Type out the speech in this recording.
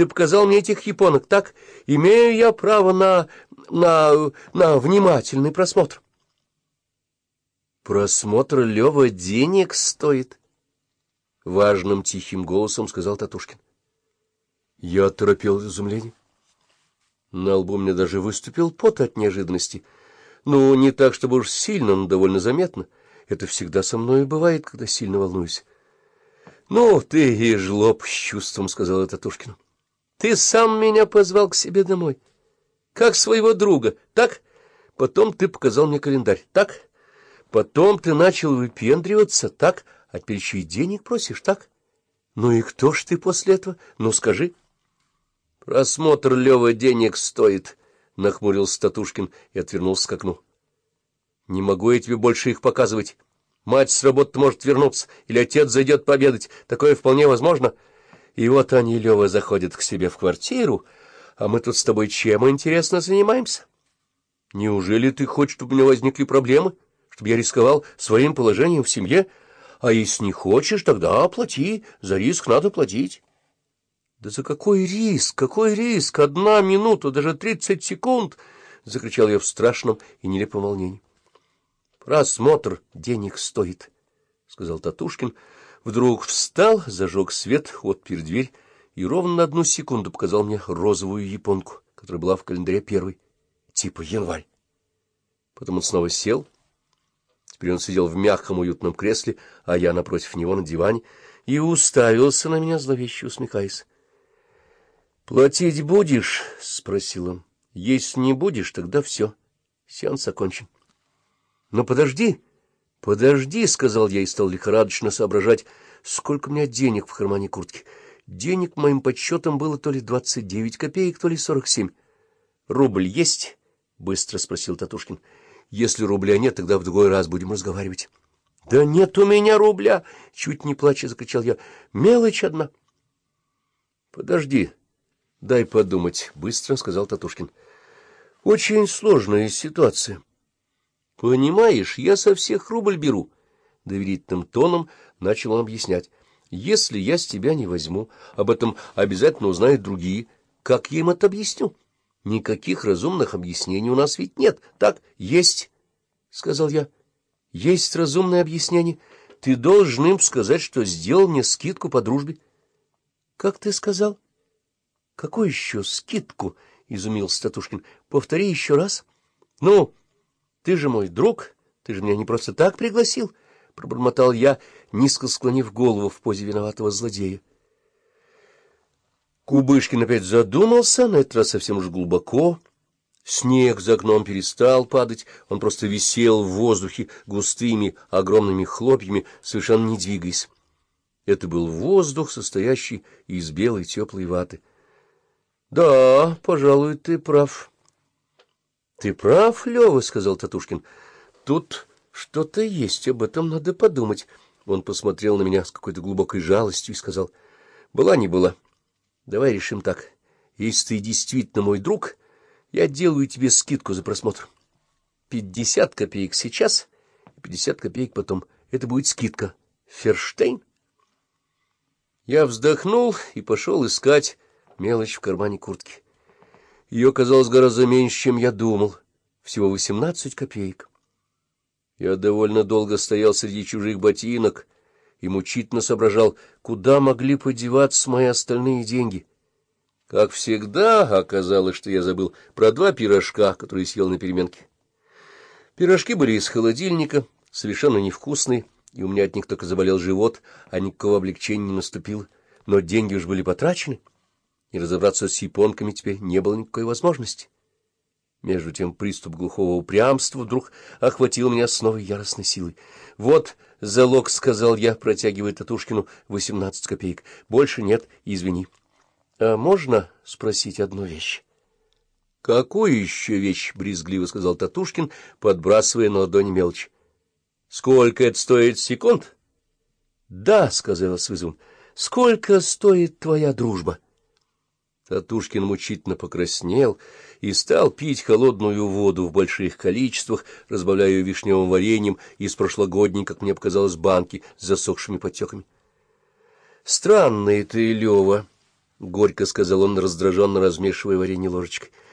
Ты показал мне этих японок, так? Имею я право на... на... на внимательный просмотр. Просмотр Лева денег стоит, — важным тихим голосом сказал Татушкин. Я оторопел в изумлении. На лбу мне даже выступил пот от неожиданности. Ну, не так, чтобы уж сильно, но довольно заметно. Это всегда со мной бывает, когда сильно волнуюсь. — Ну, ты и жлоб, — с чувством сказала Татушкина. — Ты сам меня позвал к себе домой. Как своего друга, так? Потом ты показал мне календарь, так? Потом ты начал выпендриваться, так? А теперь еще и денег просишь, так? Ну и кто ж ты после этого? Ну, скажи. — Просмотр Лева денег стоит, — нахмурился Татушкин и отвернулся к окну. — Не могу я тебе больше их показывать. Мать с работы может вернуться, или отец зайдет пообедать. Такое вполне возможно. И вот они, Лева, заходят к себе в квартиру, а мы тут с тобой чем, интересно, занимаемся? Неужели ты хочешь, чтобы у меня возникли проблемы, чтобы я рисковал своим положением в семье? А если не хочешь, тогда оплати, за риск надо платить. — Да за какой риск, какой риск? Одна минута, даже тридцать секунд! — закричал я в страшном и нелепом волнении. Просмотр денег стоит, — сказал Татушкин. Вдруг встал, зажег свет, отпер дверь и ровно на одну секунду показал мне розовую японку, которая была в календаре первой, типа январь. Потом он снова сел. Теперь он сидел в мягком уютном кресле, а я напротив него на диване, и уставился на меня, зловеще усмехаясь. — Платить будешь? — спросил он. — Если не будешь, тогда все. Сеанс окончен. —— Но подожди, подожди, — сказал я и стал лихорадочно соображать, сколько у меня денег в кармане куртки. Денег моим подсчетам было то ли двадцать девять копеек, то ли сорок семь. — Рубль есть? — быстро спросил Татушкин. — Если рубля нет, тогда в другой раз будем разговаривать. — Да нет у меня рубля! — чуть не плача закричал я. — Мелочь одна. — Подожди, дай подумать, — быстро сказал Татушкин. — Очень сложная ситуация. — Понимаешь, я со всех рубль беру. Доверительным тоном начал он объяснять. Если я с тебя не возьму, об этом обязательно узнают другие. Как я им это объясню? Никаких разумных объяснений у нас ведь нет. Так, есть, — сказал я. Есть разумное объяснение. Ты должен им сказать, что сделал мне скидку по дружбе. — Как ты сказал? — Какую еще скидку? — изумился Татушкин. — Повтори еще раз. — Ну... Ты же мой друг, ты же меня не просто так пригласил, — пробормотал я, низко склонив голову в позе виноватого злодея. Кубышкин опять задумался, на этот раз совсем уж глубоко. Снег за окном перестал падать, он просто висел в воздухе густыми огромными хлопьями, совершенно не двигаясь. Это был воздух, состоящий из белой теплой ваты. — Да, пожалуй, ты прав. — Ты прав, Лева, — сказал Татушкин. — Тут что-то есть, об этом надо подумать. Он посмотрел на меня с какой-то глубокой жалостью и сказал. — Была не была. Давай решим так. Если ты действительно мой друг, я делаю тебе скидку за просмотр. Пятьдесят копеек сейчас пятьдесят копеек потом. Это будет скидка. Ферштейн? Я вздохнул и пошел искать мелочь в кармане куртки. Ее казалось гораздо меньше, чем я думал. Всего восемнадцать копеек. Я довольно долго стоял среди чужих ботинок и мучительно соображал, куда могли подеваться мои остальные деньги. Как всегда, оказалось, что я забыл про два пирожка, которые съел на переменке. Пирожки были из холодильника, совершенно невкусные, и у меня от них только заболел живот, а никакого облегчения не наступило. Но деньги уж были потрачены и разобраться с японками теперь не было никакой возможности. Между тем приступ глухого упрямства вдруг охватил меня с новой яростной силой. — Вот залог, — сказал я, протягивая Татушкину восемнадцать копеек. — Больше нет, извини. — А можно спросить одну вещь? — Какую еще вещь? — брезгливо сказал Татушкин, подбрасывая на ладони мелочь. — Сколько это стоит секунд? — Да, — сказала с Сколько стоит твоя дружба? — Татушкин мучительно покраснел и стал пить холодную воду в больших количествах, разбавляя ее вишневым вареньем из прошлогодней, как мне показалось, банки с засохшими подтеками. — Странный ты, Лева, — горько сказал он, раздраженно размешивая варенье ложечкой.